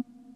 Mm-hmm.